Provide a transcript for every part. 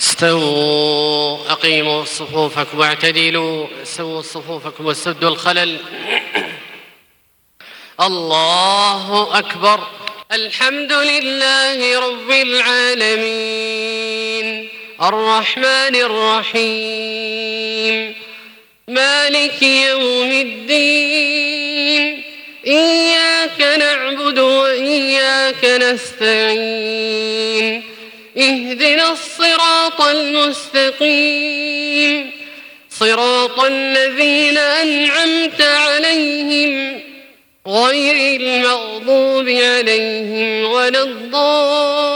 استووا أقيموا صفوفكم واعتدلوا سووا صفوفكم وسدوا الخلل. الله أكبر. الحمد لله رب العالمين. الرحمن الرحيم. مالك يوم الدين. إياك نعبد وإياك نستعين. اهدنا الصراط المستقيم. صراط الذين أنعمت عليهم غير المغضوب عليهم ولا الضالين.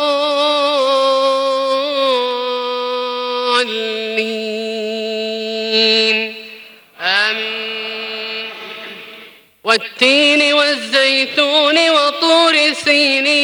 والتين والزيتون وطور سينين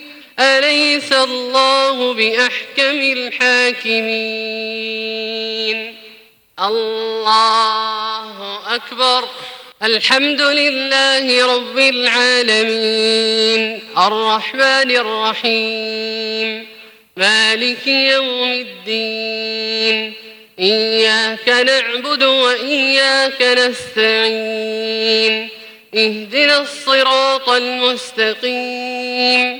أليس الله بأحكم الحاكمين؟ الله أكبر. الحمد لله رب العالمين. الرحمن الرحيم. مالك يوم الدين. إياك نعبد وإياك نستعين. اهدنا الصراط المستقيم.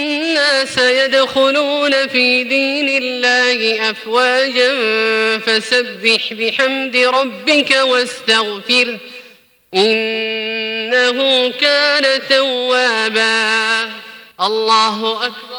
يدخلون في دين الله أفواجا فسبح بحمد ربك واستغفره إنه كان توابا. الله أكبر.